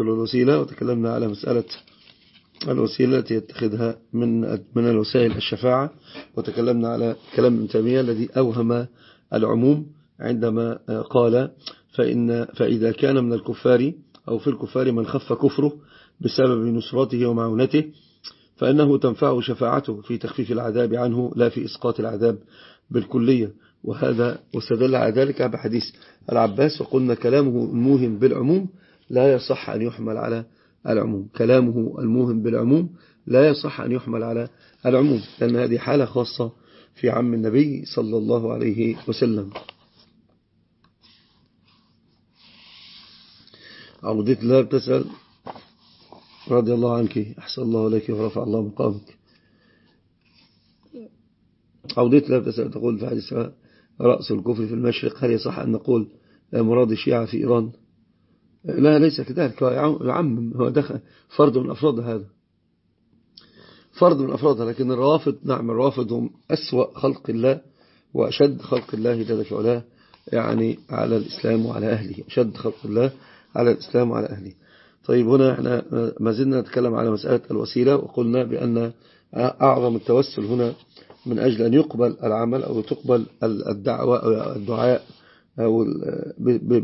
التوسل والوسيلة وتكلمنا على مسألة الوسيلة التي يتخذها من من الوسائل الشفاعة وتكلمنا على كلام ابن تيمية الذي أوهم العموم عندما قال فإن فإذا كان من الكفار أو في الكفار من خف كفره بسبب نصرته ومعونته فإنه تنفع شفاعته في تخفيف العذاب عنه لا في إسقاط العذاب بالكلية. وهذا واستدل على ذلك بحديث العباس وقلنا كلامه الموهم بالعموم لا يصح أن يحمل على العموم. كلامه الموهم بالعموم لا يصح أن يحمل على العموم لأن هذه حالة خاصة في عم النبي صلى الله عليه وسلم. عودت الله بتسأل رضي الله عنك. أحسن الله لك ورفع الله مقامك. عودت الله بتسأل تقول في حديث رأس الكفر في المشرق هل يصح أن نقول مراد الشيعة في إيران؟ لا ليس كذلك. العم هو دخل فرد من أفراد هذا. فرد من أفرادها لكن الروافض نعم الروافض هم أسوأ خلق الله وأشد خلق الله جل في علاه يعني على الإسلام وعلى أهله. أشد خلق الله على الإسلام وعلى أهله. طيب هنا إحنا ما زلنا نتكلم على مسألة الوسيلة وقلنا بأن أعظم التوسل هنا من أجل أن يقبل العمل أو تقبل الدعوة أو الدعاء أو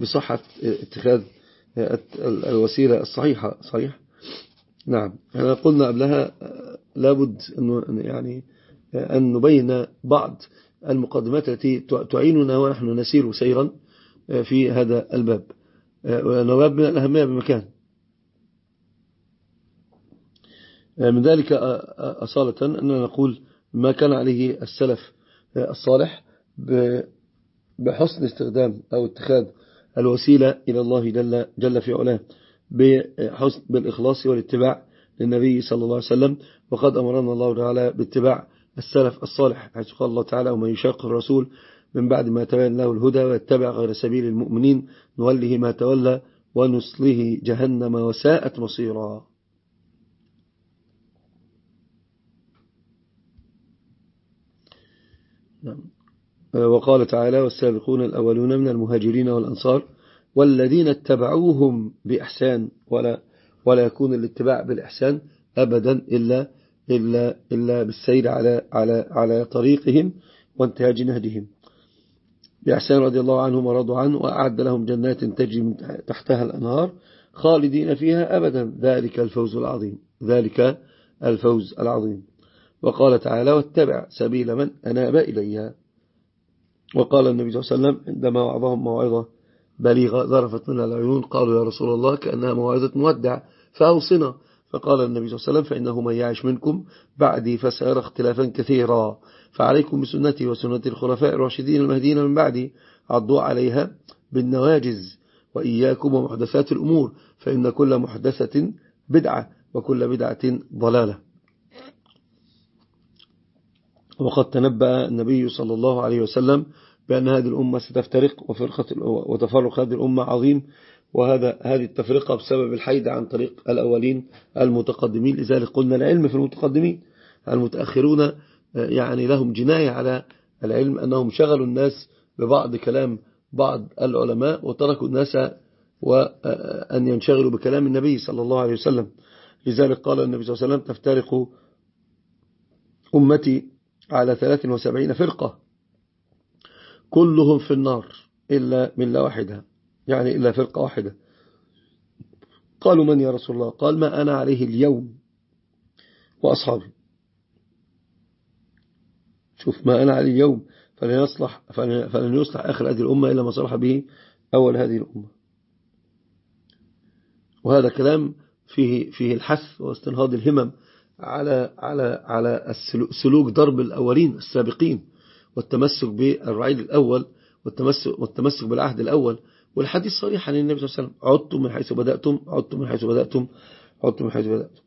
بصحة اتخاذ الوسيلة الصحيحة صحيح؟ نعم. إحنا قلنا قبلها لابد أن يعني أن نبين بعض المقدمات التي تعيننا ونحن نسير سيرا في هذا الباب. باب من الأهمية بمكان. من ذلك أصالة أننا نقول ما كان عليه السلف الصالح بحسن استخدام أو اتخاذ الوسيلة إلى الله جل, جل في علاه بحسن بالإخلاص والاتباع للنبي صلى الله عليه وسلم وقد أمرنا الله تعالى باتباع السلف الصالح حيث قال الله تعالى ومن يشاق الرسول من بعد ما تبين له الهدى ويتبع غير سبيل المؤمنين نوله ما تولى ونصله جهنم وساءت مصيرا نعم. وقال تعالى والسابقون الأولون من المهاجرين والأنصار والذين اتبعوهم بإحسان ولا ولا يكون الاتباع بالإحسان أبدا إلا إلا إلا بالسير على على على طريقهم وانتهاج نهجهم. بإحسان رضي الله عنهم ورضوا عنه وأعد لهم جنات تجري من تحتها الأنهار خالدين فيها أبدا. ذلك الفوز العظيم. ذلك الفوز العظيم. وقال تعالى واتبع سبيل من أناب إليها. وقال النبي صلى الله عليه وسلم عندما وعظهم موعظة بليغة ظرفت منها العيون قالوا يا رسول الله كأنها موعظة مودع فأوصنا. فقال النبي صلى الله عليه وسلم فإنه من يعيش منكم بعدي فسيرى اختلافا كثيرا. فعليكم بسنتي وسنة الخلفاء الراشدين المهديين من بعدي عضوا عليها بالنواجز وإياكم ومحدثات الأمور فإن كل محدثة بدعة وكل بدعة ضلالة. وقد تنبأ النبي صلى الله عليه وسلم بأن هذه الأمة ستفترق وفرقة وتفرق هذه الأمة عظيم وهذا هذه التفرقة بسبب الحيد عن طريق الأولين المتقدمين. لذلك قلنا العلم في المتقدمين المتأخرون يعني لهم جناية على العلم أنهم شغلوا الناس ببعض كلام بعض العلماء وتركوا الناس وأن ينشغلوا بكلام النبي صلى الله عليه وسلم. لذلك قال النبي صلى الله عليه وسلم تفترق أمتي على 73 فرقة. كلهم في النار إلا ملة واحدة يعني إلا فرقة واحدة. قالوا من يا رسول الله؟ قال ما أنا عليه اليوم وأصحابي. شوف ما أنا عليه اليوم فلن يصلح, فلن يصلح آخر هذه الأمة إلا ما صلح به أول هذه الأمة. وهذا كلام فيه, فيه الحث واستنهاض الهمم. على على على سلوك ضرب الأولين السابقين والتمسك بالرعيل الأول والتمسك, والتمسك بالعهد الأول والحديث صريح عن النبي صلى الله عليه وسلم. عدتم من حيث بدأتم عدتم من حيث بدأتم عدتم من حيث بدأتم.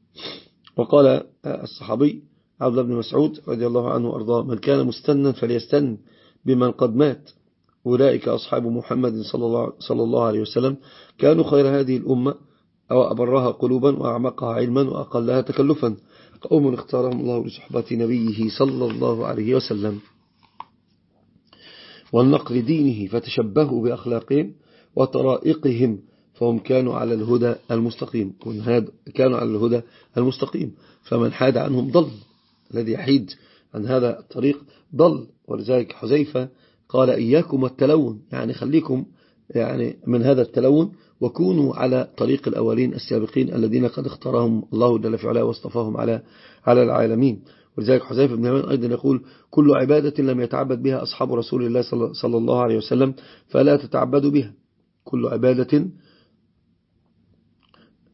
وقال الصحابي عبد الله بن مسعود رضي الله عنه وأرضاه من كان مستنا فليستن بمن قد مات. أولئك أصحاب محمد صلى الله, صلى الله عليه وسلم. كانوا خير هذه الأمة أو أبرها قلوبا وأعمقها علما وأقلها تكلفا. قوم اختارهم الله لصحبة نبيه صلى الله عليه وسلم. والنقل دينه فتشبهوا بأخلاقهم وطرائقهم فهم كانوا على الهدى المستقيم. كانوا على الهدى المستقيم. فمن حاد عنهم ضل. الذي يحيد عن هذا الطريق ضل. ولذلك حذيفة قال إياكم التلون يعني خليكم يعني من هذا التلون وكونوا على طريق الأولين السابقين الذين قد اختارهم الله جل في علاه واصطفاهم على على العالمين. ولذلك حذيفة بن يمان أيضا يقول كل عبادة لم يتعبد بها أصحاب رسول الله صلى الله عليه وسلم فلا تتعبدوا بها. كل عبادة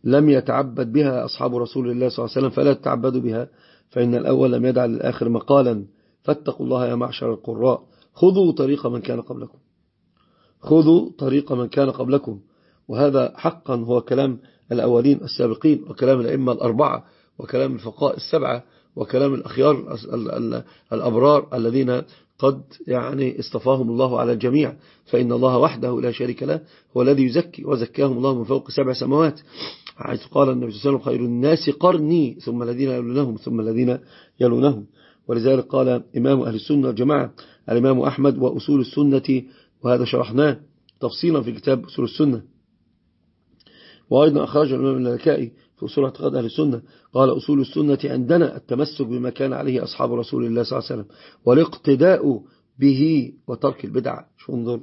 لم يتعبد بها أصحاب رسول الله صلى الله عليه وسلم فلا تتعبدوا بها فإن الأول لم يدع للآخر مقالا. فاتقوا الله يا معشر القراء. خذوا طريق من كان قبلكم. خذوا طريق من كان قبلكم. وهذا حقا هو كلام الأولين السابقين وكلام الأئمة الأربعة وكلام الفقاء السبعة وكلام الأخيار الأبرار الذين قد يعني اصطفاهم الله على الجميع. فإن الله وحده لا شريك له هو الذي يزكي وزكاهم الله من فوق سبع سماوات. حيث قال النبي صلى الله عليه وسلم خير الناس قرني ثم الذين يلونهم ثم الذين يلونهم. ولذلك قال إمام أهل السنة والجماعة الإمام أحمد وأصول السنة وهذا شرحناه تفصيلا في كتاب أصول السنة. وأيضا أخرج الإمام اللكائي في أصول اعتقاد أهل السنة قال أصول السنة عندنا التمسك بما كان عليه أصحاب رسول الله صلى الله عليه وسلم والاقتداء به وترك البدع. شو انظر.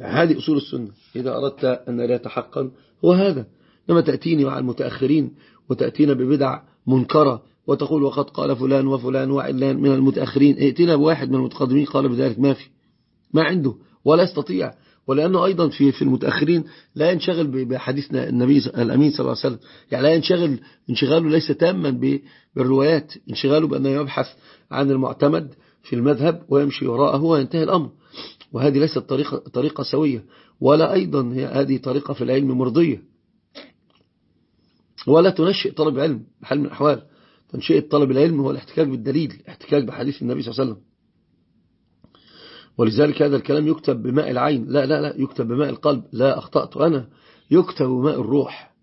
يعني هذه أصول السنة. إذا أردت أن لا يتحقا هو هذا. لما تأتيني مع المتأخرين وتأتينا ببدع منكرة وتقول وقد قال فلان وفلان وعلان من المتأخرين. ائتنا بواحد من المتقدمين قال بذلك ما في. ما عنده. ولا يستطيع ولأنه أيضا في في المتأخرين لا ينشغل بحديثنا النبي الأمين صلى الله عليه وسلم. يعني لا ينشغل انشغاله ليس تاما بالروايات. انشغاله بأنه يبحث عن المعتمد في المذهب ويمشي وراءه وينتهي الأمر. وهذه ليست طريقة, طريقة سوية ولا أيضا هذه طريقة في العلم مرضية. ولا تنشئ طلب علم بحال من الأحوال. تنشئ طلب العلم هو الاحتكاك بالدليل الاحتكاك بحديث النبي صلى الله عليه وسلم. ولذلك هذا الكلام يكتب بماء العين. لا لا لا يكتب بماء القلب. لا أخطأت أنا. يكتب بماء الروح.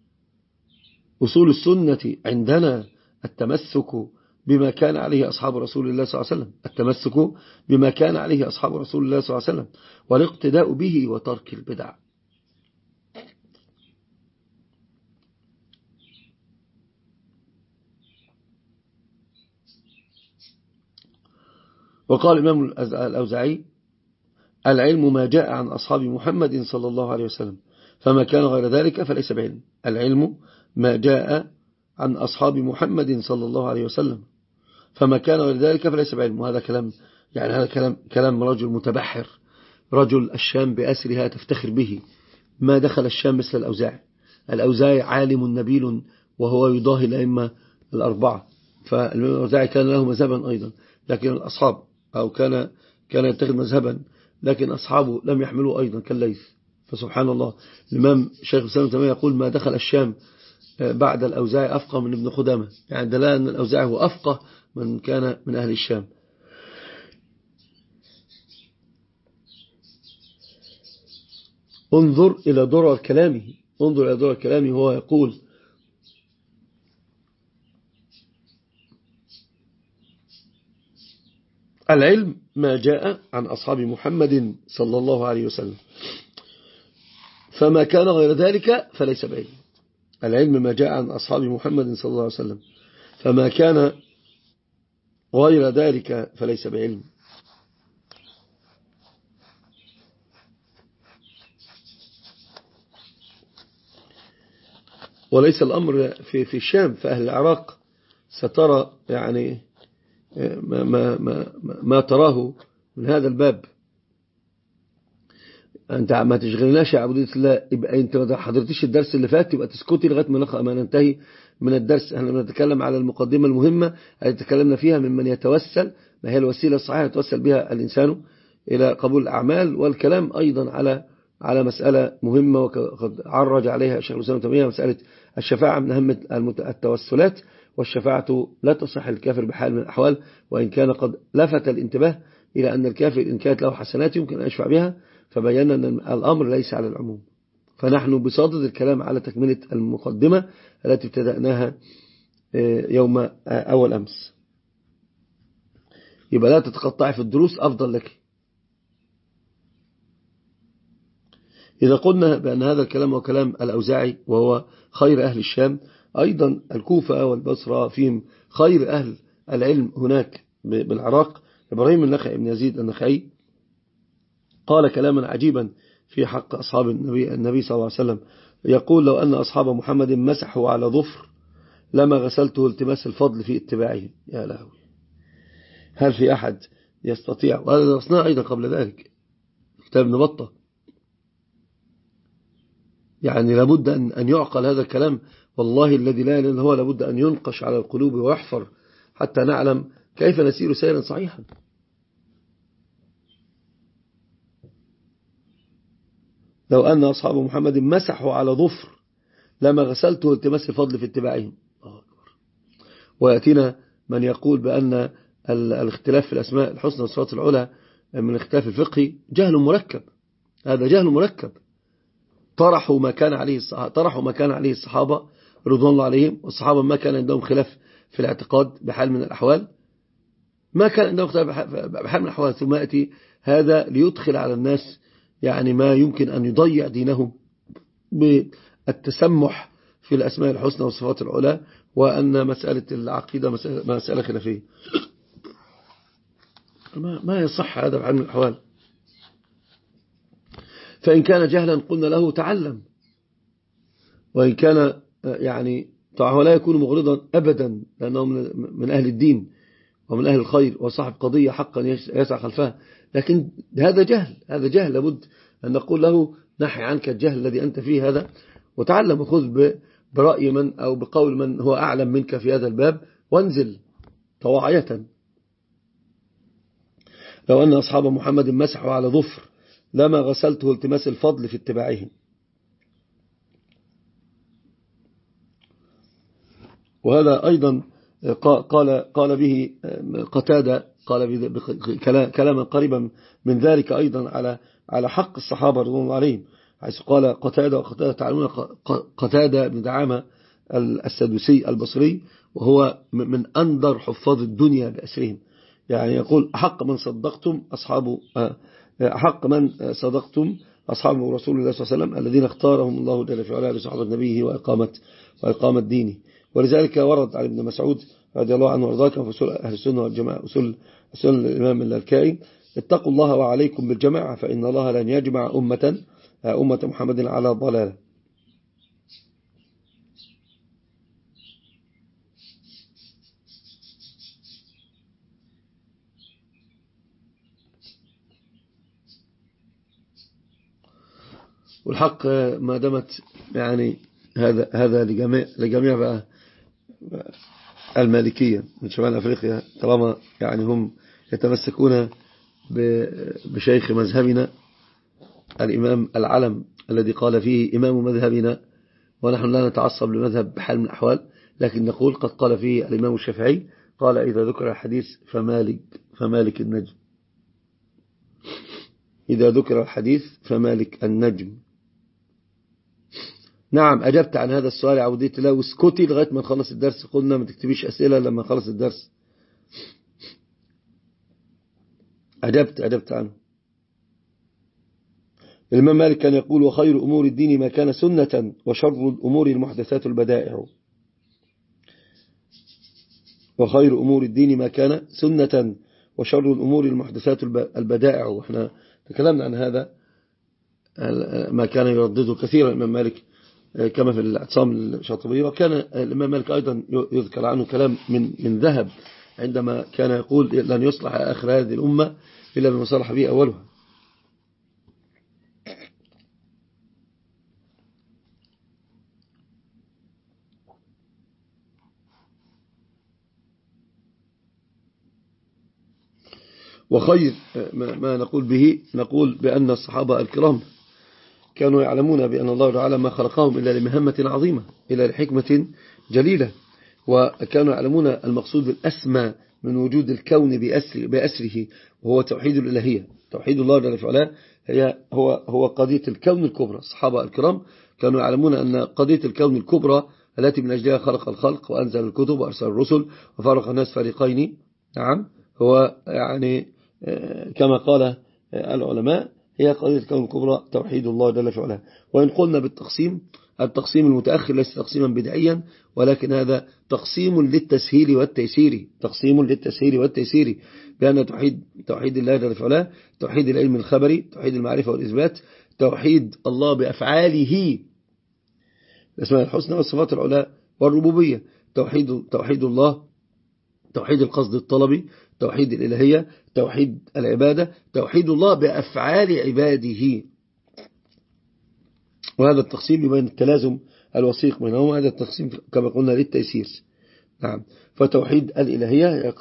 أصول السنة عندنا التمسك بما كان عليه أصحاب رسول الله صلى الله عليه وسلم. التمسك بما كان عليه أصحاب رسول الله صلى الله عليه وسلم. والاقتداء به وترك البدع. وقال الإمام الأوزعي العلم ما جاء عن أصحاب محمد صلى الله عليه وسلم فما كان غير ذلك فليس بعلم. العلم ما جاء عن أصحاب محمد صلى الله عليه وسلم فما كان غير ذلك فليس بعلم. وهذا كلام يعني هذا كلام, كلام رجل متبحر رجل الشام بأسرها تفتخر به. ما دخل الشام مثل الأوزاعي الأوزاعي عالم نبيل وهو يضاهي الأئمة الأربعة فالأوزاعي كان له مذهبا أيضا لكن الأصحاب أو كان كان يتخذ مذهبا لكن أصحابه لم يحملوا أيضا كالليث. فسبحان الله. الإمام شيخ الإسلام تيمية يقول ما دخل الشام آه، بعد الأوزاعي أفقه من ابن خدامة. يعني دلالة أن الأوزاعي هو أفقه من كان من أهل الشام. انظر إلى درر كلامه. انظر إلى درر كلامه هو يقول العلم ما جاء عن أصحاب محمد صلى الله عليه وسلم. فما كان غير ذلك فليس بعلم. العلم ما جاء عن أصحاب محمد صلى الله عليه وسلم. فما كان غير ذلك فليس بعلم. وليس الأمر في في الشام في أهل العراق سترى يعني ما, ما, ما, ما تراه من هذا الباب. أنت ما تشغلناش يا عبودية الله يبقى أنت ما حضرتش الدرس اللي فات يبقى تسكتي لغاية ما ننتهي من الدرس. إحنا بنتكلم على المقدمة المهمة التي تكلمنا فيها ممن يتوسل ما هي الوسيلة الصحيحة يتوسل بها الإنسان إلى قبول الأعمال والكلام أيضا على على مسألة مهمة وقد عرج عليها الشيخ الإسلام تيمية مسألة الشفاعة من أهم التوسلات. والشفاعة لا تصح الكافر بحال من الأحوال وإن كان قد لفت الانتباه إلى أن الكافر إن كانت له حسنات يمكن أن يشفع بها فبينا أن الأمر ليس على العموم. فنحن بصدد الكلام على تكملة المقدمة التي ابتدأناها آه، يوم آه، أول أمس. يبقى لا تتقطعي في الدروس أفضل لك. إذا قلنا بأن هذا الكلام هو كلام الأوزاعي وهو خير أهل الشام أيضا الكوفة والبصرة فيهم خير أهل العلم هناك بالعراق. إبراهيم النخعي بن يزيد النخعي قال كلاما عجيبا في حق أصحاب النبي, النبي صلى الله عليه وسلم. يقول لو أن أصحاب محمد مسحوا على ظفر لما غسلته التماس الفضل في اتباعه. يا لهوي. هل في أحد يستطيع؟ وهذا درسناه أيضا قبل ذلك. كتاب نبطة يعني لابد أن يعقل هذا الكلام والله الذي لا إله إلا هو لابد أن ينقش على القلوب ويحفر حتى نعلم كيف نسير سيرا صحيحا. لو أن أصحاب محمد مسحوا على ظفر لما غسلته التماس الفضل في اتباعهم. ويأتينا من يقول بأن الاختلاف في الأسماء الحسنى والصفات العلى من الاختلاف الفقهي جهل مركب. هذا جهل مركب. طرحوا ما كان عليه طرحوا ما كان عليه الصحابة رضوان الله عليهم والصحابة ما كان عندهم خلاف في الاعتقاد بحال من الأحوال. ما كان عندهم خلاف بحال من الأحوال ثم يأتي هذا ليدخل على الناس يعني ما يمكن أن يضيع دينهم بالتسمح في الأسماء الحسنى والصفات العلى وأن مسألة العقيدة مسألة خلافية ما يصح هذا بحال من الأحوال. فإن كان جهلا قلنا له تعلم. وإن كان يعني طبعا لا يكون مغرضا أبدا لأنه من أهل الدين ومن أهل الخير وصاحب قضية حقا يسعى خلفها لكن هذا جهل هذا جهل لابد أن نقول له نحي عنك الجهل الذي أنت فيه هذا وتعلم وخذ برأي من أو بقول من هو أعلم منك في هذا الباب وانزل طواعية لو أن أصحاب محمد مسحوا على ظفر لما غسلته التماس الفضل في اتباعهم. وهذا أيضا قال قال به قتادة قال كلاما قريبا من ذلك أيضا على على حق الصحابة رضوان الله عليهم حيث قال قتادة وقتادة تعلمون قتادة بن دعامة السدوسي البصري وهو من أندر حفاظ الدنيا بأسرهم. يعني يقول أحق من صدقتم أصحاب أحق من صدقتم أصحاب رسول الله صلى الله عليه وسلم الذين اختارهم الله جل في علاه لصحابة نبيه وإقامة, وإقامة دينه. ولذلك ورد على ابن مسعود رضي الله عنه وارضاه كان في أصول أهل السنة والجماعة أصول, أصول الإمام اللالكائي اتقوا الله وعليكم بالجماعة فإن الله لن يجمع أمة أمة محمد على ضلالة. والحق ما دمت يعني هذا هذا لجميع لجميع بقى المالكية من شمال أفريقيا طالما يعني هم يتمسكون بشيخ مذهبنا الإمام العلم الذي قال فيه إمام مذهبنا ونحن لا نتعصب لمذهب بحال من الأحوال لكن نقول قد قال فيه الإمام الشافعي قال إذا ذكر الحديث فمالك فمالك النجم. إذا ذكر الحديث فمالك النجم. نعم أجبت عن هذا السؤال عوديت له واسكتي لغاية ما نخلص الدرس. قلنا ما تكتبيش أسئلة لما نخلص الدرس. أجبت أجبت عنه. الإمام مالك كان يقول وخير أمور الدين ما كان سنة وشر الأمور المحدثات البدائع. وخير أمور الدين ما كان سنة وشر الأمور المحدثات البدائع. وإحنا تكلمنا عن هذا ما كان يردده كثيرا الإمام مالك. كما في الاعتصام الشاطبي. وكان الإمام مالك أيضا يذكر عنه كلام من من ذهب عندما كان يقول لن يصلح آخر هذه الأمة إلا بما صلح به أولها. وخير ما نقول به نقول بأن الصحابة الكرام كانوا يعلمون بأن الله تعالى ما خلقهم إلا لمهمة عظيمة إلا لحكمة جليلة. وكانوا يعلمون المقصود الأسمى من وجود الكون بأسر بأسره وهو توحيد الإلهية. توحيد الله جل وعلا هي هو هو قضية الكون الكبرى. الصحابة الكرام كانوا يعلمون أن قضية الكون الكبرى التي من أجلها خلق الخلق وأنزل الكتب وأرسل الرسل وفرق الناس فريقين. نعم هو يعني كما قال العلماء هي قضية الكون الكبرى توحيد الله جل في علاه وإن قلنا بالتقسيم التقسيم المتأخر ليس تقسيما بدعيا ولكن هذا تقسيم للتسهيل والتيسير. تقسيم للتسهيل والتيسير. بأن توحيد توحيد الله جل في علاه توحيد العلم الخبري توحيد المعرفة والإثبات توحيد الله بأفعاله. اسماء الحسنى والصفات العلى والربوبية. توحيد توحيد الله توحيد القصد الطلبي توحيد الإلهية توحيد العبادة توحيد الله بأفعال عباده. وهذا التقسيم يبين التلازم الوثيق بينهما هذا التقسيم كما قلنا للتيسير. نعم. فتوحيد الإلهية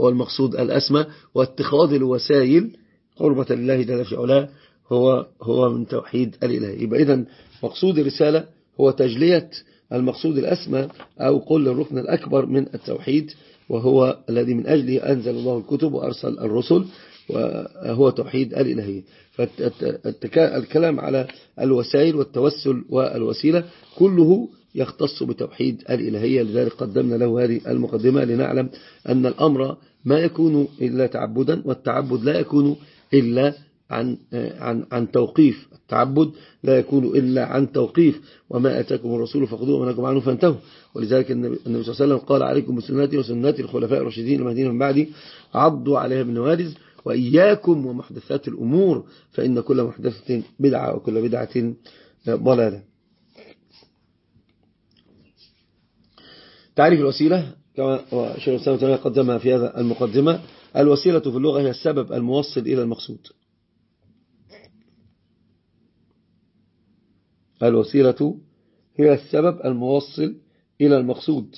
هو المقصود الأسمى واتخاذ الوسائل قربة لله جل في علاه هو هو من توحيد الإلهية. يبقى إذن مقصود الرسالة هو تجلية المقصود الأسمى أو قل الركن الأكبر من التوحيد وهو الذي من أجله أنزل الله الكتب وأرسل الرسل وهو توحيد الإلهية فالكلام على الوسائل والتوسل والوسيلة كله يختص بتوحيد الإلهية. لذلك قدمنا له هذه المقدمة لنعلم أن الأمر ما يكون إلا تعبدا والتعبد لا يكون إلا عن عن عن توقيف التعبد لا يكون إلا عن توقيف. وما أتاكم الرسول فخذوه ومنكم عنه فانتهوا. ولذلك النبي صلى الله عليه وسلم قال عليكم بسنتي وسنات الخلفاء الراشدين المهديين من بعدي عضوا عليها بالنوادز وإياكم ومحدثات الأمور فإن كل محدثة بدعة وكل بدعة ضلالة. تعريف الوسيلة كما شيخ الإسلام قدمها في هذا المقدمة الوسيلة في اللغة هي السبب الموصل إلى المقصود. الوسيلة هي السبب الموصل إلى المقصود.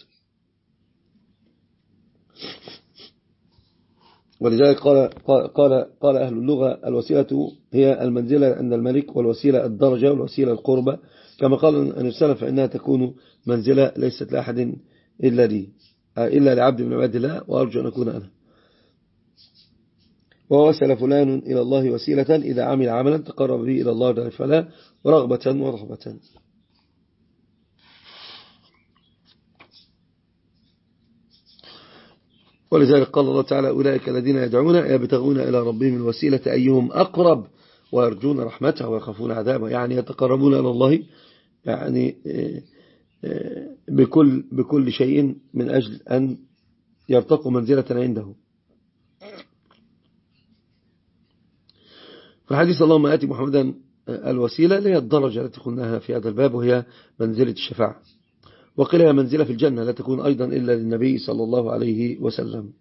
ولذلك قال, قال, قال أهل اللغة الوسيلة هي المنزلة عند الملك والوسيلة الدرجة والوسيلة القربة كما قال السلام فإنها تكون منزلة ليست لأحد إلا لي إلا لعبد من عباد الله وأرجو أن أكون أنا. ووسل فلان إلى الله وسيلة إذا عمل عملا تقرب به إلى الله فلا رغبة ورغبة ولذلك قال الله تعالى أولئك الذين يدعون يبتغون إلى ربهم الوسيلة أيهم أقرب ويرجون رحمته ويخافون عذابه. يعني يتقربون إلى الله يعني بكل, بكل شيء من أجل أن يرتقوا منزلة عنده. فحديث اللهم آتي محمدا الوسيلة هي الدرجة التي قلناها في هذا الباب وهي منزلة الشفاعة. وقيل هي منزلة في الجنة لا تكون أيضا إلا للنبي صلى الله عليه وسلم.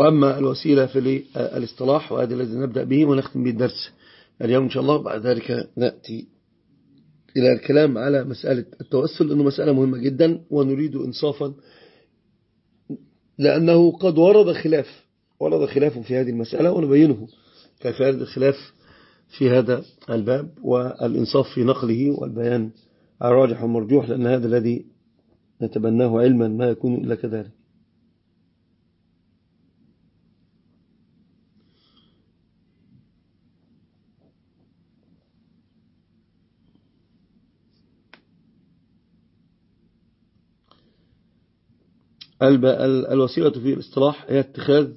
وأما الوسيلة في الاصطلاح وهذا الذي نبدأ به ونختم به الدرس اليوم إن شاء الله. بعد ذلك نأتي إلى الكلام على مسألة التوسل أنه مسألة مهمة جدا ونريد إنصافا لأنه قد ورد خلاف ورد خلاف في هذه المسألة ونبينه كيف يرد الخلاف في هذا الباب والإنصاف في نقله والبيان الراجح والمرجوح لأن هذا الذي نتبناه علما ما يكون إلا كذلك. الوسيلة في الاصطلاح هي اتخاذ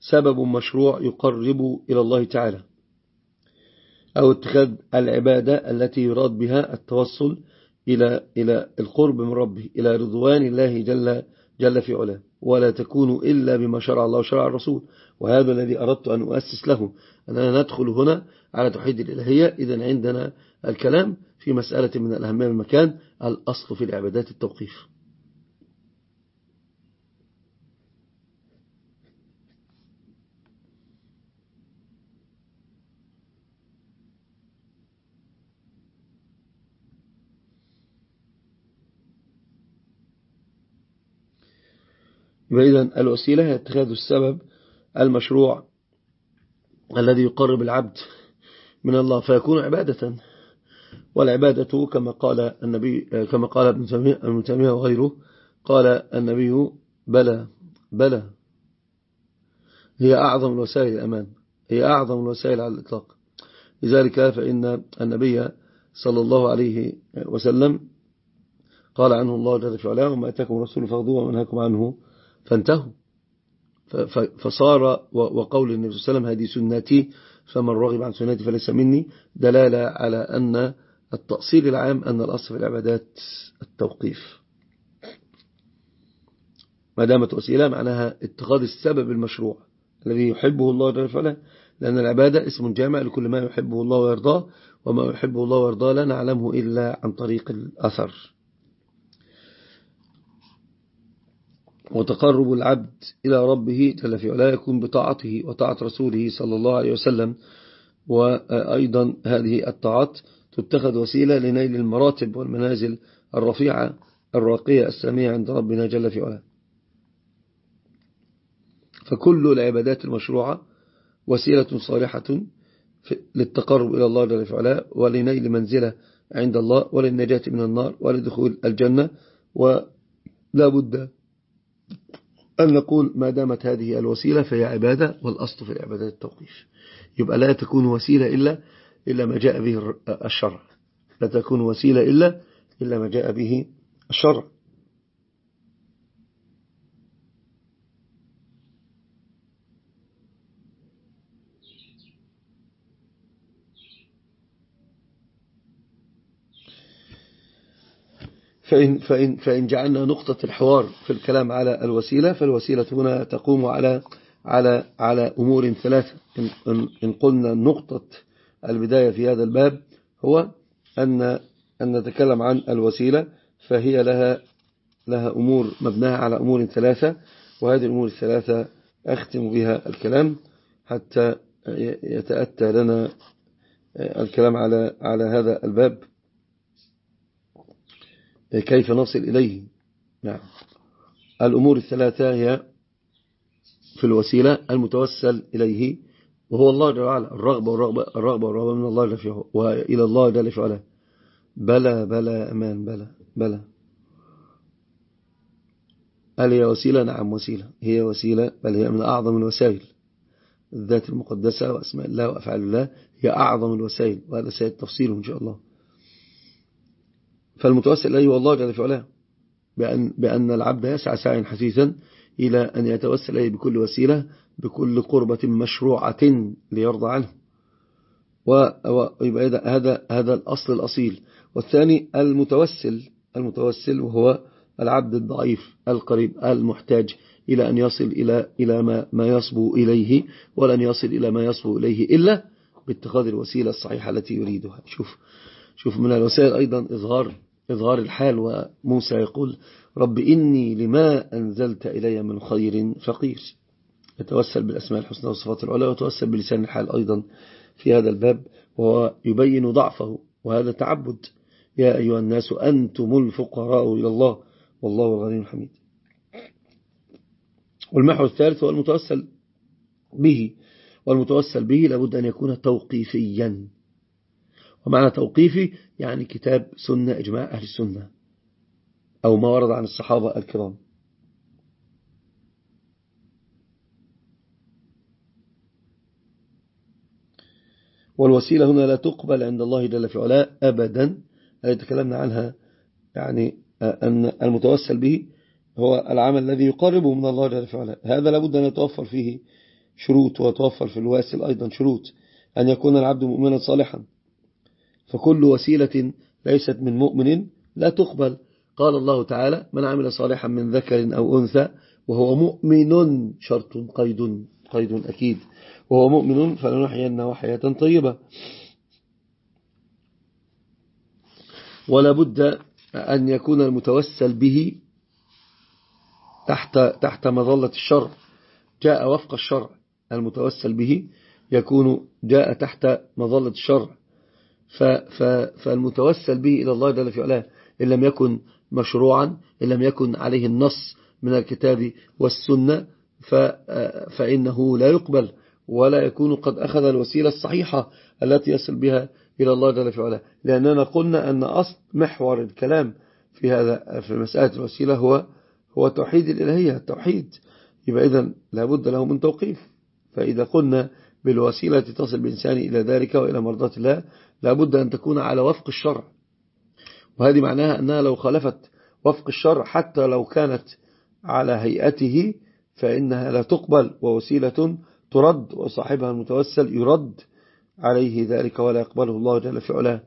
سبب مشروع يقرب إلى الله تعالى أو اتخاذ العبادة التي يراد بها التوصل إلى إلى القرب من ربه إلى رضوان الله جل جل في علاه. ولا تكون إلا بما شرع الله وشرع الرسول. وهذا الذي أردت أن أؤسس له. أننا ندخل هنا على توحيد الإلهية. إذا عندنا الكلام في مسألة من الأهمية المكان الأصل في العبادات التوقيف. فإذا الوسيلة هي اتخاذ السبب المشروع الذي يقرب العبد من الله فيكون عبادة. والعبادة كما قال النبي كما قال ابن تيمية وغيره قال النبي بلى بلى. هي أعظم الوسائل الأمان هي أعظم الوسائل على الإطلاق. لذلك فإن النبي صلى الله عليه وسلم قال عنه الله جل في علاه وما أتاكم رسول فاخذوه ومنهاكم عنه. فانتهوا. فصار وقول النبي صلى الله عليه وسلم هذه سنتي فمن رغب عن سنتي فليس مني. دلالة على أن التأصيل العام أن الأصل في العبادات التوقيف. ما دامت وسيلة معناها اتخاذ السبب المشروع الذي يحبه الله وعلا لأن العبادة اسم جامع لكل ما يحبه الله ويرضاه وما يحبه الله ويرضاه لا نعلمه إلا عن طريق الأثر. وتقرب العبد إلى ربه جل في يكون بطاعته وطاعة رسوله صلى الله عليه وسلم. وأيضا هذه الطاعات تتخذ وسيلة لنيل المراتب والمنازل الرفيعة الراقية السامية عند ربنا جل في علا فكل العبادات المشروعة وسيلة صالحة للتقرب إلى الله جل في علا ولنيل منزلة عند الله وللنجاة من النار ولدخول الجنة. ولا بد أن نقول ما دامت هذه الوسيلة فهي عبادة والأصل في العبادات التوقيف. يبقى لا تكون وسيلة إلا إلا ما جاء به الشرع. لا تكون وسيلة إلا إلا ما جاء به الشرع. فإن, فإن, فإن جعلنا نقطة الحوار في الكلام على الوسيلة فالوسيلة هنا تقوم على على على أمور ثلاثة. إن, إن قلنا نقطة البداية في هذا الباب هو أن أن نتكلم عن الوسيلة فهي لها لها أمور مبناها على أمور ثلاثة وهذه الأمور الثلاثة أختم بها الكلام حتى يتأتى لنا الكلام على على هذا الباب. كيف نصل إليه؟ نعم. الأمور الثلاثة هي في الوسيلة المتوسل إليه وهو الله جل وعلا الرغبة والرغبة الرغبة والرغبة من الله جل وإلى الله جل وعلا. بلى بلى أمان بلى بلى. هل هي وسيلة؟ نعم وسيلة. هي وسيلة بل هي من أعظم الوسائل. الذات المقدسة وأسماء الله وأفعال الله هي أعظم الوسائل وهذا سيد تفصيله إن شاء الله. فالمتوسل إليه والله جل في علاه بأن, بأن العبد يسعى سعيا حثيثا إلى أن يتوسل إليه بكل وسيلة بكل قربة مشروعة ليرضى عنه. ويبقى هذا هذا الأصل الأصيل. والثاني المتوسل. المتوسل وهو العبد الضعيف القريب المحتاج إلى أن يصل إلى إلى ما ما يصبو إليه ولن يصل إلى ما يصبو إليه إلا باتخاذ الوسيلة الصحيحة التي يريدها. شوف شوف من الوسائل أيضا إظهار إظهار الحال وموسى يقول رب إني لما أنزلت إلي من خير فقير. يتوسل بالأسماء الحسنى والصفات العلى ويتوسل بلسان الحال أيضا في هذا الباب وهو يبين ضعفه وهذا تعبد. يا أيها الناس أنتم الفقراء إلى الله والله الغني الحميد. والمحور الثالث هو المتوسل به والمتوسل به لابد أن يكون توقيفيا. ومعنى توقيفي يعني كتاب سنة إجماع أهل السنة أو ما ورد عن الصحابة الكرام. والوسيلة هنا لا تقبل عند الله جل في علاء أبدا. التي تكلمنا عنها يعني أن المتوسل به هو العمل الذي يقربه من الله جل في علاء هذا لابد أن يتوفر فيه شروط ويتوفر في الواسل أيضا شروط أن يكون العبد مؤمنا صالحا. فكل وسيلة ليست من مؤمن لا تقبل. قال الله تعالى من عمل صالحا من ذكر أو أنثى وهو مؤمن شرط قيد قيد أكيد. وهو مؤمن فلنحيينه حياة طيبة. ولا بد أن يكون المتوسل به تحت تحت مظلة الشرع جاء وفق الشرع. المتوسل به يكون جاء تحت مظلة الشرع فالمتوسل به إلى الله جل في علاه إن لم يكن مشروعا إن لم يكن عليه النص من الكتاب والسنة فإنه لا يقبل ولا يكون قد أخذ الوسيلة الصحيحة التي يصل بها إلى الله جل في علاه. لأننا قلنا أن أصل محور الكلام في هذا في مسألة الوسيلة هو هو توحيد الإلهية التوحيد. يبقى إذن لابد له من توقيف. فإذا قلنا بالوسيلة تصل بإنسان إلى ذلك وإلى مرضاة الله لابد أن تكون على وفق الشرع. وهذه معناها أنها لو خالفت وفق الشرع حتى لو كانت على هيئته فإنها لا تقبل ووسيلة ترد وصاحبها المتوسل يرد عليه ذلك ولا يقبله الله جل في علاه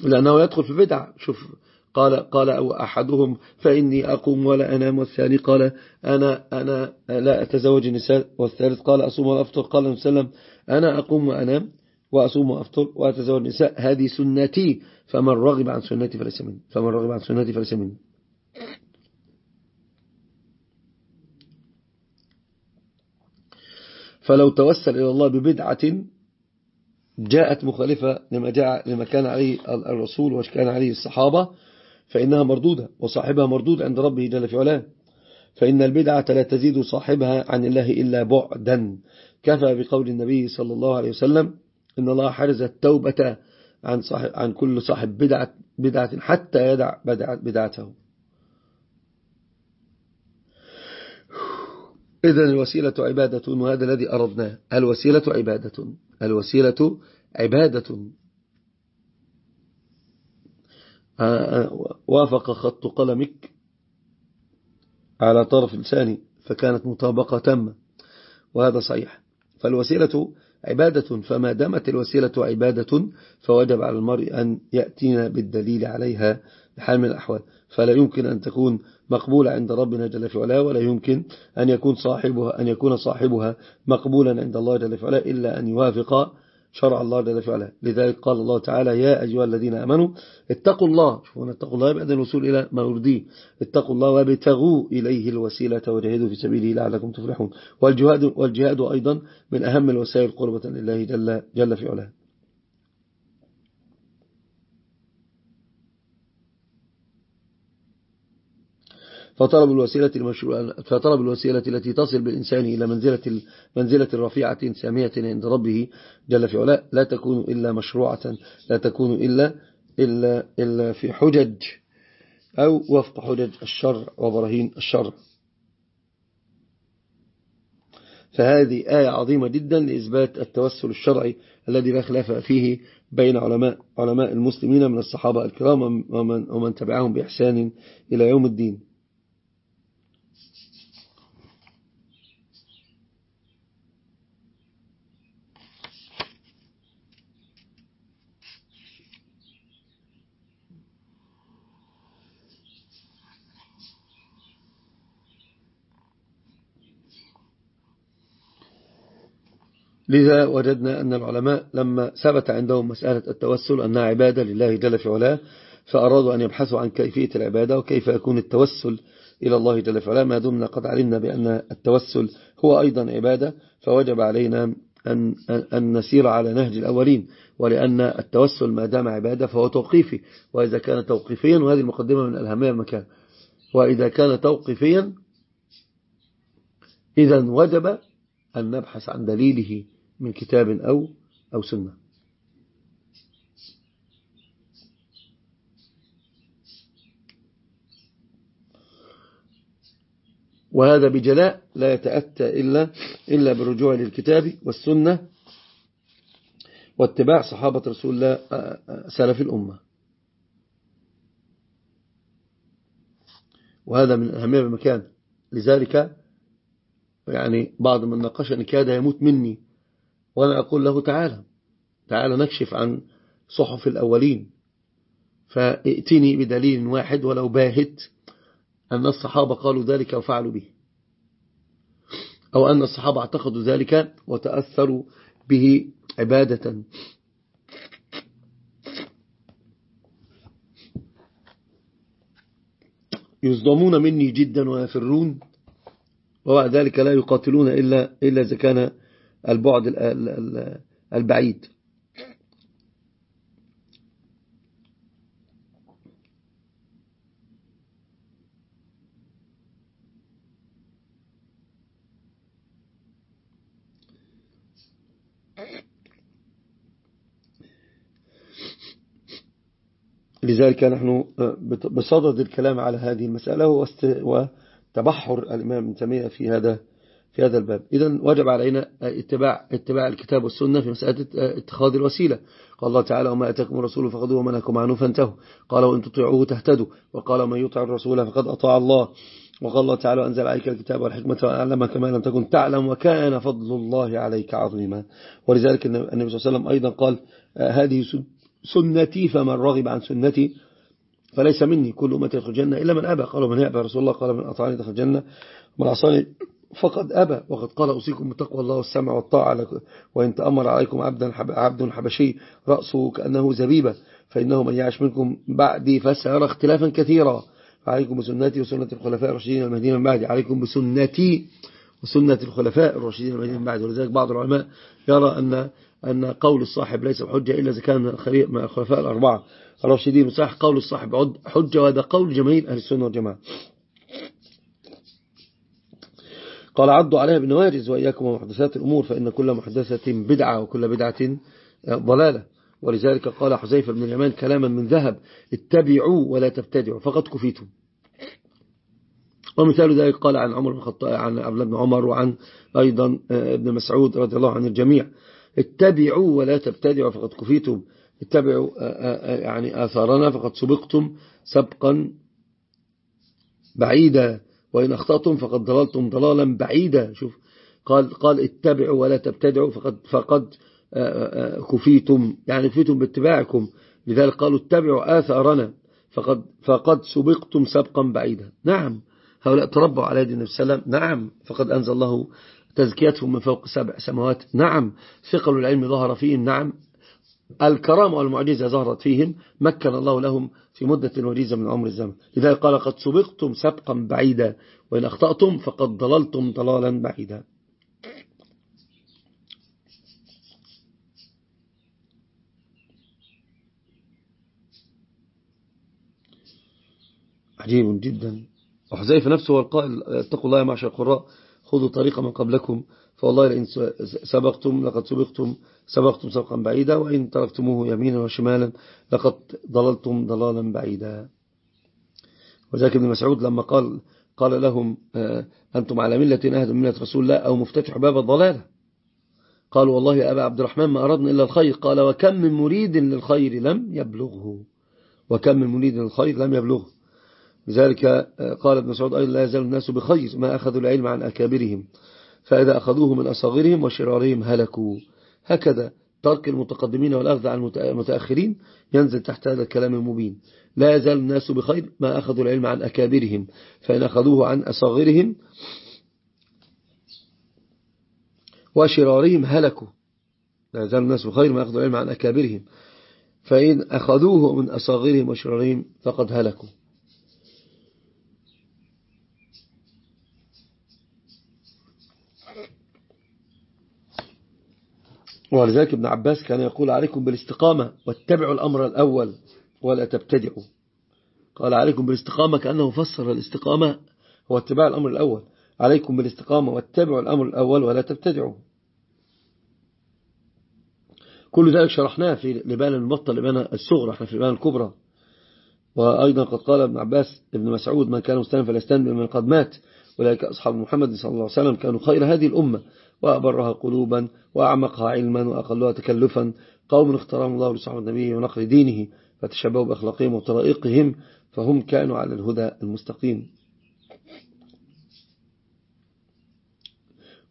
لأنه يدخل في البدع شوف قال قال أو أحدهم فإني أقوم ولا أنام. والثاني قال أنا أنا لا أتزوج النساء. والثالث قال أصوم ولا أفطر قال النبي صلى الله عليه وسلم أنا أقوم وأنام وأصوم وأفطر وأتزوج النساء. هذه سنتي فمن رغب عن سنتي فليس مني. فمن رغب عن سنتي فليس مني. فلو توسل إلى الله ببدعة جاءت مخالفة لما, جاء لما كان عليه الرسول وكان عليه الصحابة فإنها مردودة وصاحبها مردود عند ربه جل في علاه. فإن البدعة لا تزيد صاحبها عن الله إلا بعدا. كفى بقول النبي صلى الله عليه وسلم إن الله حرز التوبة عن, صاحب عن كل صاحب بدعة, بدعة حتى يدع بدعته. إذن الوسيلة عبادة وهذا الذي أردناه. الوسيلة عبادة. الوسيلة عبادة. وافق خط قلمك على طرف لساني فكانت مطابقة تامة وهذا صحيح. فالوسيلة عبادة فما دامت الوسيلة عبادة فوجب على المرء أن يأتينا بالدليل عليها بحال من الأحوال. فلا يمكن أن تكون مقبولة عند ربنا جل في ولا يمكن أن يكون صاحبها أن يكون صاحبها مقبولا عند الله جل في إلا أن يوافق شرع الله جل في علاه لذلك قال الله تعالى يا أيها الذين أمنوا اتقوا الله. شوفون اتقوا الله بعد الوصول إلى ما يرضيه اتقوا الله وابتغوا إليه الوسيلة وجاهدوا في سبيله لعلكم تفلحون. والجهاد, والجهاد أيضا من أهم الوسائل قربة لله جل, جل في علاه. فطلب الوسيلة المشروع فطلب الوسيلة التي تصل بالإنسان إلى منزلة منزلة رفيعة سامية عند ربه جل في علاء لا تكون إلا مشروعة لا تكون إلا إلا إلا في حجج أو وفق حجج الشرع وبراهين الشرع فهذه آية عظيمة جدا لإثبات التوسل الشرعي الذي لا خلاف فيه بين علماء علماء المسلمين من الصحابة الكرام ومن, ومن تبعهم بإحسان إلى يوم الدين. لذا وجدنا أن العلماء لما ثبت عندهم مسألة التوسل أنها عبادة لله جل في علاه فأرادوا أن يبحثوا عن كيفية العبادة وكيف يكون التوسل إلى الله جل في علاه. ما دمنا قد علمنا بأن التوسل هو أيضا عبادة فوجب علينا أن, أن نسير على نهج الأولين ولأن التوسل ما دام عبادة فهو توقيفي وإذا كان توقيفيا وهذه المقدمة من الهمية المكان. وإذا كان توقيفيا إذا وجب أن نبحث عن دليله من كتاب أو أو سنة. وهذا بجلاء لا يتأتى إلا, إلا بالرجوع للكتاب والسنة واتباع صحابة رسول الله سلف الأمة. وهذا من أهمية بمكان لذلك يعني بعض من ناقشني كاد يموت مني. وأنا أقول له تعالى تعالى نكشف عن صحف الأولين. فائتني بدليل واحد ولو باهت أن الصحابة قالوا ذلك وفعلوا به. أو أن الصحابة اعتقدوا ذلك وتأثروا به عبادة. يصدمون مني جدا ويفرون. وبعد ذلك لا يقاتلون إلا, إلا إذا كان البعد البعيد. لذلك نحن بصدد الكلام على هذه المسألة وتبحر الإمام تيمية في هذا في هذا الباب. إذا وجب علينا اتباع اتباع الكتاب والسنة في مسألة اتخاذ الوسيلة. قال الله تعالى وما أتاكم الرسول فخذوه وما نهاكم عنه فانتهوا. قال وإن تطيعوه تهتدوا. وقال من يطع الرسول فقد أطاع الله. وقال الله تعالى وأنزل عليك الكتاب والحكمة وأعلمك ما لم تكن تعلم وكان فضل الله عليك عظيما. ولذلك النبي صلى الله عليه وسلم أيضا قال هذه سنتي فمن رغب عن سنتي فليس مني كل أمتي يدخل الجنة إلا من أبى. قالوا من يأبى رسول الله؟ قال من أطعني دخل الجنة. ومن عصاني فقد أبى. وقد قال أوصيكم بتقوى الله والسمع والطاعة وإن تأمر عليكم عبدا عبد حبشي رأسه كأنه زبيبة. فإنه من يعش منكم بعدي فسيرى اختلافا كثيرا. فعليكم بسنتي وسنة الخلفاء الراشدين المهديين من بعدي. عليكم بسنتي وسنة الخلفاء الراشدين المهديين من بعدي ولذلك بعض العلماء يرى أن أن قول الصاحب ليس بحجة إلا إذا كان من الخلفاء الأربعة الراشدين. وصح قول الصاحب حجة وهذا قول جماهير أهل السنة والجماعة. قال عضوا عليها بالنواجز وإياكم ومحدثات الأمور فإن كل محدثة بدعة وكل بدعة ضلالة. ولذلك قال حزيفة بن اليمان كلاما من ذهب اتبعوا ولا تبتدعوا فقد كفيتم. ومثال ذلك قال عن عمر بن الخطاب عن عبد بن عمر وعن أيضا ابن مسعود رضي الله عن الجميع. اتبعوا ولا تبتدعوا فقد كفيتم. اتبعوا يعني آثارنا فقد سبقتم سبقا بعيدا. وإن أخطأتم فقد ضللتم ضلالا بعيدا. شوف قال قال اتبعوا ولا تبتدعوا فقد فقد كفيتم. يعني كفيتم باتباعكم. لذلك قالوا اتبعوا آثارنا فقد فقد سبقتم سبقا بعيدا. نعم. هؤلاء تربوا على يد النبي صلى الله عليه وسلم. نعم فقد أنزل الله تزكيتهم من فوق سبع سماوات. نعم ثقل العلم ظهر فيهم نعم الكرامة والمعجزة ظهرت فيهم مكن الله لهم في مدة وجيزة من عمر الزمن. لذلك قال قد سبقتم سبقا بعيدا وإن أخطأتم فقد ضللتم ضلالا بعيدا. عجيب جدا. وحزيف نفسه هو القائل اتقوا الله يا معشر القراء خذوا طريق من قبلكم فوالله لئن سبقتم لقد سبقتم سبقتم سبقا بعيدا وإن تركتموه يمينا وشمالا لقد ضللتم ضلالا بعيدا. وذلك ابن مسعود لما قال قال لهم آه، أنتم على ملة أهد ملة رسول الله أو مفتتح باب الضلالة؟ قالوا والله يا أبا عبد الرحمن ما أردنا إلا الخير قال وكم من مريد للخير لم يبلغه وكم من مريد للخير لم يبلغه. لذلك آه، قال ابن مسعود أيضا لا يزال الناس بخير ما أخذوا العلم عن أكابرهم فإذا أخذوه من أصغرهم وشرارهم هلكوا. هكذا ترك المتقدمين والأخذ عن المتأخرين ينزل تحت هذا الكلام المبين. لا يزال الناس بخير ما أخذوا العلم عن أكابرهم فإن أخذوه عن أصغرهم وشرارهم هلكوا. لا يزال الناس بخير ما أخذوا العلم عن أكابرهم فإن أخذوه من أصغرهم وشرارهم فقد هلكوا. ولذلك ابن عباس كان يقول عليكم بالاستقامة واتبعوا الأمر الأول ولا تبتدعوا. قال عليكم بالاستقامة كأنه فسر الاستقامة هو اتباع الأمر الأول. عليكم بالاستقامة واتبعوا الأمر الأول ولا تبتدعوا. كل ذلك شرحناه في لبان المبطل لبان الصغرى إحنا في لبان الكبرى. وأيضا قد قال ابن عباس ابن مسعود من كان مستنى فليستنى من قد مات. أولئك أصحاب محمد صلى الله عليه وسلم كانوا خير هذه الأمة وأبرها قلوبا وأعمقها علما وأقلها تكلفا. قوم اختارهم الله لصحبة النبي ونقل دينه فتشبهوا بأخلاقهم وطرائقهم فهم كانوا على الهدى المستقيم.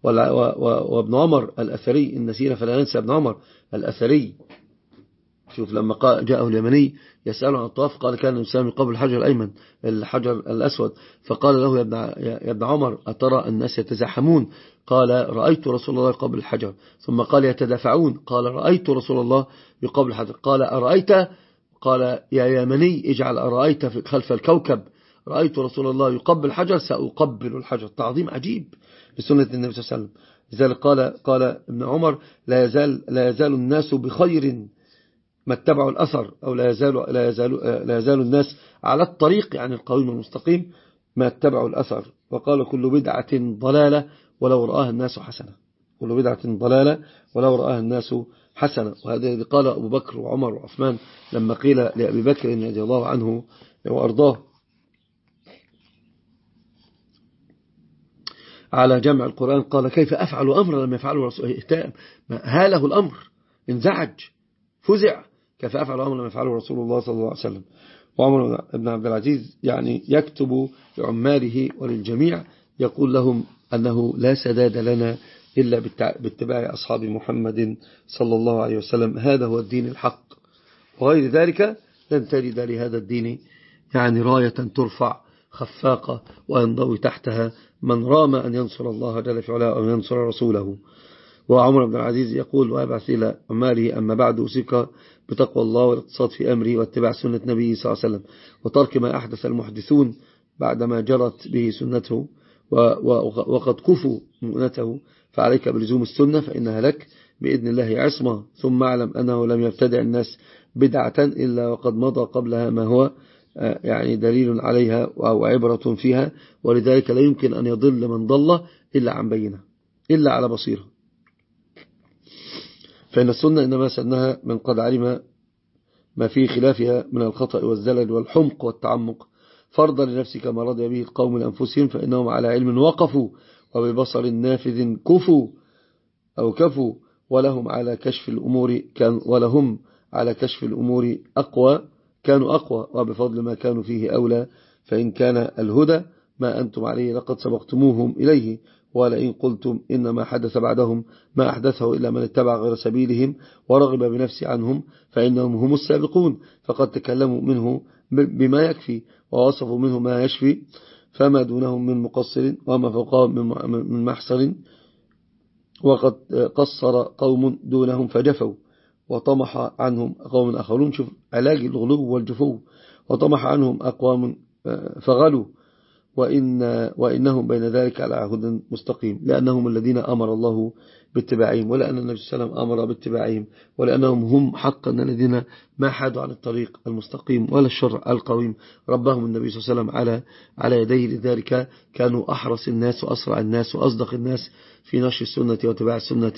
وابن عمر الأثري نسينا فلا ننسى ابن عمر الأثري. شوف لما جاءه اليمني يسأله عن الطواف قال كان الإنسان قبل الحجر الأيمن الحجر الأسود. فقال له يا ابن, يا ابن عمر أترى الناس يتزاحمون؟ قال رأيت رسول الله قبل الحجر. ثم قال يتدافعون؟ قال رأيت رسول الله يقبل الحجر. قال أرأيت؟ قال يا يمني اجعل أرأيت خلف الكوكب. رأيت رسول الله يقبل الحجر سأقبل الحجر. تعظيم عجيب لسنة النبي صلى الله عليه وسلم. لذلك قال قال ابن عمر لا يزال لا يزال الناس بخير. ما اتبعوا الأثر أو لا يزال, لا يزال, لا يزال الناس على الطريق يعني القويم المستقيم ما اتبعوا الأثر وقال كل بدعة ضلالة ولو رآها الناس حسنة كل بدعة ضلالة ولو رآها الناس حسنة وهذا الذي قال أبو بكر وعمر وعثمان لما قيل لأبي بكر رضي الله عنه وأرضاه على جمع القرآن قال كيف أفعل أمر لم يفعله رسول هاله الأمر انزعج فزع كيف أفعل أمر لم يفعله رسول الله صلى الله عليه وسلم. وعمر بن عبد العزيز يعني يكتب لعماله وللجميع يقول لهم أنه لا سداد لنا إلا باتباع أصحاب محمد صلى الله عليه وسلم. هذا هو الدين الحق. وغير ذلك لن تجد لهذا الدين يعني راية ترفع خفاقة وينضوي تحتها من رام أن ينصر الله جل في علاه أو ينصر رسوله. وعمر بن العزيز يقول وأبعث إلى عماله أما بعد أوصيك بتقوى الله والاقتصاد في أمره واتباع سنة نبيه صلى الله عليه وسلم وترك ما أحدث المحدثون بعدما جرت به سنته وقد كفوا مؤنته فعليك بلزوم السنة فإنها لك بإذن الله عصمة. ثم اعلم أنه لم يبتدع الناس بدعة إلا وقد مضى قبلها ما هو آه، يعني دليل عليها أو عبرة فيها ولذلك لا يمكن أن يضل من ضل إلا عن بينة إلا على بصيرة. فإن السنة إنما سنها من قد علم ما في خلافها من الخطأ والزلل والحمق والتعمق فرضا لنفسك ما رضي به القوم لأنفسهم فإنهم على علم وقفوا وببصر نافذ كفوا أو كفوا ولهم على كشف الأمور كان ولهم على كشف الأمور أقوى كانوا أقوى وبفضل ما كانوا فيه أولى فإن كان الهدى ما أنتم عليه لقد سبقتموهم إليه ولئن قلتم إن ما حدث بعدهم ما أحدثه إلا من اتبع غير سبيلهم ورغب بنفسه عنهم فإنهم هم السابقون. فقد تكلموا منه بما يكفي ووصفوا منه ما يشفي فما دونهم من مقصر وما فوقهم من محصر. وقد قصر قوم دونهم فجفوا وطمح عنهم قوم آخرون. شوف علاج الغلو والجفو. وطمح عنهم أقوام فغلوا. وإن وإنهم بين ذلك على عهد مستقيم. لأنهم الذين أمر الله باتباعهم ولأن النبي صلى الله عليه وسلم أمر باتباعهم ولأنهم هم حقا الذين ما حادوا عن الطريق المستقيم ولا الشرع القويم. ربهم النبي صلى الله عليه وسلم على على يديه لذلك كانوا أحرص الناس وأسرع الناس وأصدق الناس في نشر السنة واتباع السنة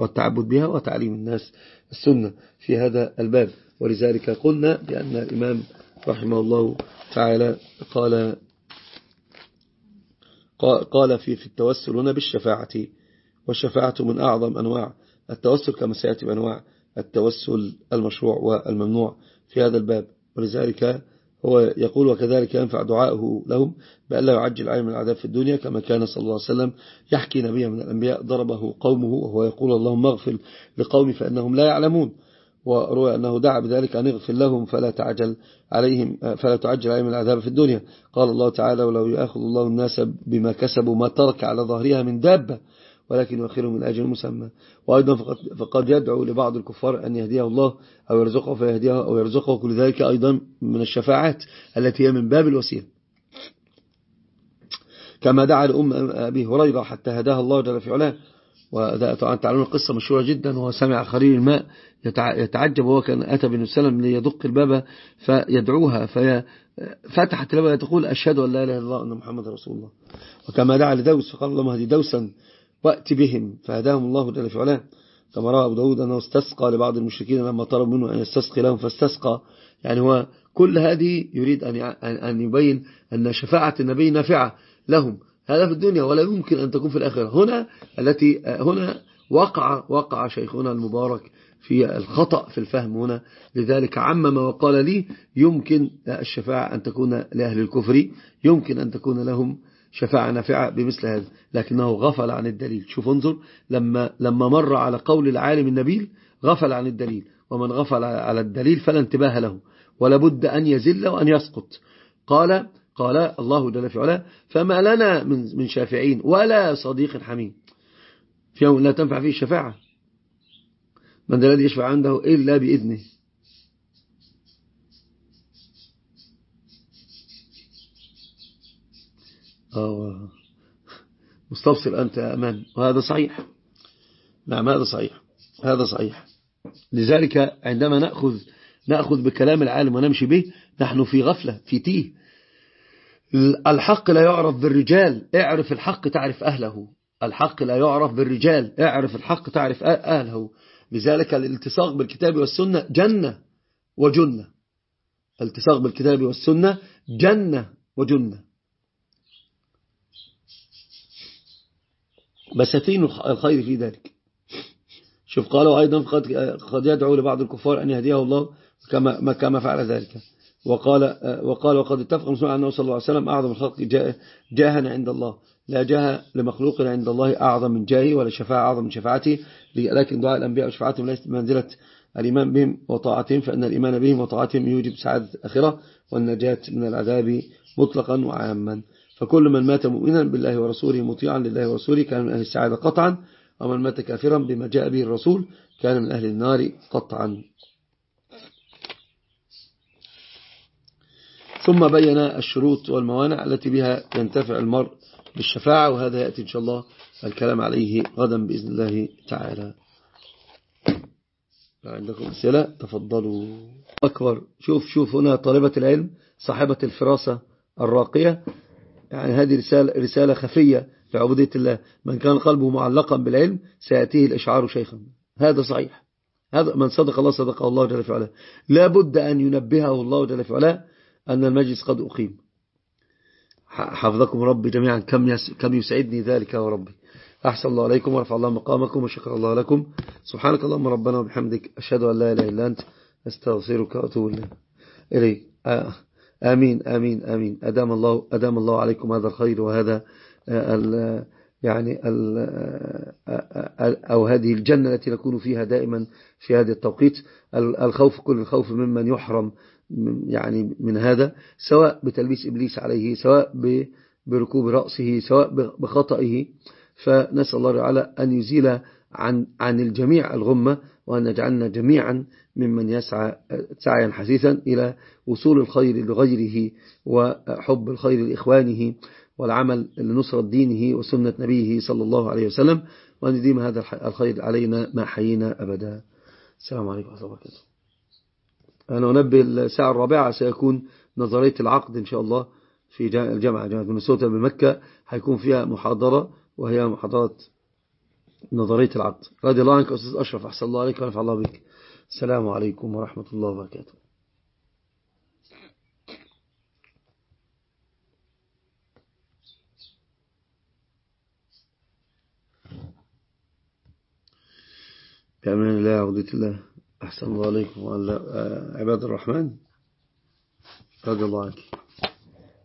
والتعبد بها وتعليم الناس السنة في هذا الباب. ولذلك قلنا بأن الإمام رحمه الله تعالى قال قال في في التوسل هنا بالشفاعة والشفاعة من أعظم أنواع التوسل كما سيأتي بأنواع التوسل المشروع والممنوع في هذا الباب ولذلك هو يقول وكذلك ينفع دعاءه لهم بأن لا يعجل عليهم العذاب في الدنيا كما كان صلى الله عليه وسلم يحكي نبيا من الأنبياء ضربه قومه وهو يقول اللهم اغفر لقومي فإنهم لا يعلمون. وروى أنه دعا بذلك أن يغفر لهم فلا تعجل عليهم فلا تعجل عليهم العذاب في الدنيا. قال الله تعالى ولو يأخذ الله الناس بما كسبوا ما ترك على ظهرها من دابة ولكن يؤخرهم من أجل مسمى. وأيضا فقد, فقد يدعو لبعض الكفار أن يهديه الله أو يرزقه فيهديه أو يرزقه كل ذلك أيضا من الشفاعات التي هي من باب الوسيلة كما دعا لأم أبي هريرة حتى هداها الله جل في علاه. وطبعا تعلمون قصة مشهورة جدا وهو سمع خرير الماء يتعجب وهو كان أتى بن السلام ليدق الباب فيدعوها ففتحت الباب تقول أشهد أن لا إله إلا الله أن محمد رسول الله. وكما دعا لدوس فقال اللهم هدي دوسا وأت بهم فهداهم الله جل في علاه. كما رأى أبو داود أنه استسقى لبعض المشركين لما طلب منه أن يستسقي لهم فاستسقى. يعني هو كل هذه يريد أن يبين أن شفاعة النبي نافعة لهم. هذا في الدنيا ولا يمكن أن تكون في الآخرة. هنا التي هنا وقع وقع شيخنا المبارك في الخطأ في الفهم هنا. لذلك عمم وقال لي يمكن الشفاعة أن تكون لأهل الكفر يمكن أن تكون لهم شفاعة نافعة بمثل هذا. لكنه غفل عن الدليل. شوف انظر لما, لما مر على قول العالم النبيل غفل عن الدليل. ومن غفل على الدليل فلا انتباه له. ولا بد أن يزل وأن يسقط. قال قال الله جل في علاه فما لنا من شافعين ولا صديق حميم. في يوم لا تنفع فيه الشفاعة. من الذي يشفع عنده إلا بإذنه. آه مستبصر أنت يا أمان. وهذا صحيح. نعم هذا صحيح. هذا صحيح. لذلك عندما نأخذ نأخذ بكلام العالم ونمشي به نحن في غفلة في تيه. الحق لا يعرف بالرجال اعرف الحق تعرف أهله. الحق لا يعرف بالرجال اعرف الحق تعرف أهله. لذلك الالتصاق بالكتاب والسنة جنة وجنة. الالتصاق بالكتاب والسنة جنة وجنة. بساتين الخير في ذلك؟ شوف قالوا أيضا قد, قد يدعو لبعض الكفار أن يهديه الله كما, كما فعل ذلك. وقال, وقال وقد اتفق مسلم أنه صلى الله عليه وسلم أعظم الخلق جاها عند الله. لا جاه لمخلوق عند الله أعظم من جاهه ولا شفاعة أعظم من شفاعته. لكن دعاء الأنبياء وشفاعتهم ليست منزلة الإيمان بهم وطاعتهم فإن الإيمان بهم وطاعتهم يوجب سعادة الآخرة والنجاة من العذاب مطلقا وعاما. فكل من مات مؤمنا بالله ورسوله مطيعا لله ورسوله كان من أهل السعادة قطعا ومن مات كافرا بما جاء به الرسول كان من أهل النار قطعا. ثم بين الشروط والموانع التي بها ينتفع المرء بالشفاعة وهذا يأتي إن شاء الله الكلام عليه غدا بإذن الله تعالى. عندكم أسئلة؟ تفضلوا. أكبر. شوف شوف هنا طالبة العلم صاحبة الفراسة الراقية. يعني هذه رسالة, رسالة خفية لعبودية الله. من كان قلبه معلقا بالعلم سيأتيه الإشعار شيخا. هذا صحيح. هذا من صدق الله صدق الله جل في علاه لا بد أن ينبهه الله جل في علاه أن المجلس قد أقيم. حفظكم ربي جميعا. كم كم يسعدني ذلك يا ربي. أحسن الله عليكم ورفع الله مقامكم وشكر الله لكم. سبحانك اللهم ربنا وبحمدك. أشهد أن لا إله إلا أنت. أستغفرك وأتوب إليك. آمين آمين آمين. أدام الله أدام الله عليكم هذا الخير وهذا ال يعني ال أو هذه الجنة التي نكون فيها دائما في هذا التوقيت. الخوف كل الخوف ممن يحرم. يعني من هذا سواء بتلبيس إبليس عليه سواء بركوب رأسه سواء بخطئه. فنسأل الله تعالى أن يزيل عن عن الجميع الغمة وأن نجعلنا جميعا ممن يسعى سعيا حثيثا إلى وصول الخير لغيره وحب الخير لإخوانه والعمل لنصرة دينه وسنة نبيه صلى الله عليه وسلم. وأن يديم هذا الخير علينا ما حيينا أبدا. السلام عليكم ورحمة الله وبركاته. أنا أنبه الساعة الرابعة سيكون نظرية العقد إن شاء الله في الجامعة جامعة منسوطة بمكة هيكون فيها محاضرة وهي محاضرة نظرية العقد. رضي الله عنك أستاذ أشرف أحسن الله عليك ونفع الله بك. السلام عليكم ورحمة الله وبركاته. بأمان الله عبدة الله. أحسن الله عليكم. وعلى عباد الرحمن رضي الله عنك.